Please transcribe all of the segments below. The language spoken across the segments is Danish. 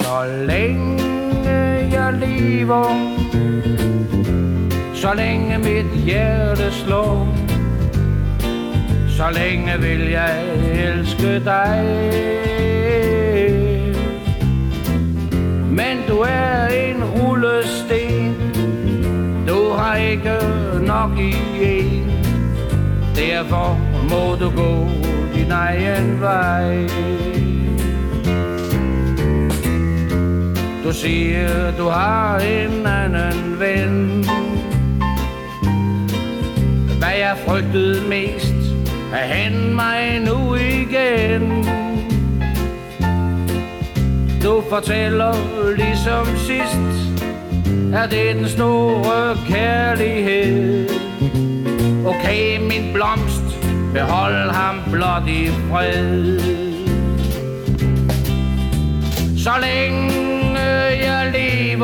Så længe jeg lever Så længe mit hjerte slår Så længe vil jeg elske dig. Men du er en rullesten Du har ikke nok i en. Derfor må du gå din egen vej. Du siger, du har en anden ven. Hvad jeg frygtede mest Er hen mig nu igen. Du fortæller ligesom sidst Er det den store kærlighed. Okay, min blomst Behold ham blot i fred. Så længe jeg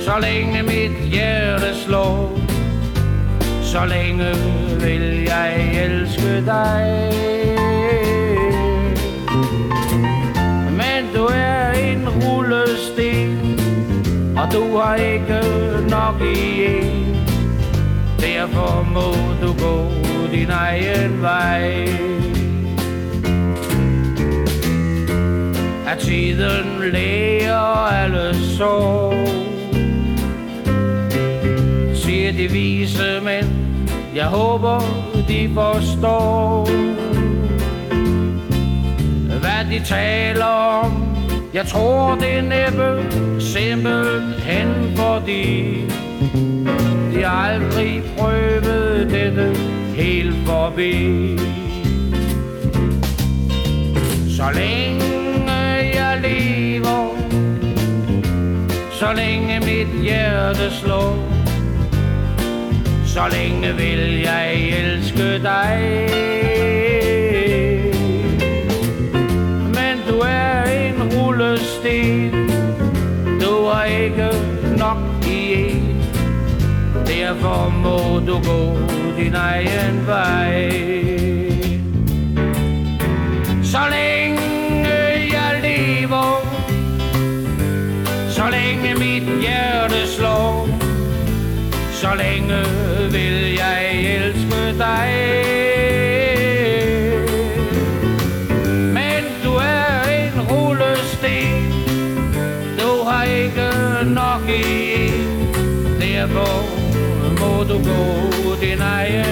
Så længe mit hjerte slår Så længe vil jeg elske dig. Men du er en rullesten Og du har ikke nok i en. Derfor må du gå din egen vej. At tiden læger alle sår. Siger de vise mænd Jeg håber de forstår. Hvad de taler om Jeg tror det er næppe Simpelthen fordi De aldrig prøvede dette Helt forbi. Så længe Så længe mit hjerte slår Så længe vil jeg elske dig. Men du er en rullesten Du er ikke nok i en. Derfor må du gå din egen vej. Så længe mit hjerte slår Så længe vil jeg elske dig. Men du er en rullesten Du har ikke nok i. En Derfor må du gå din egen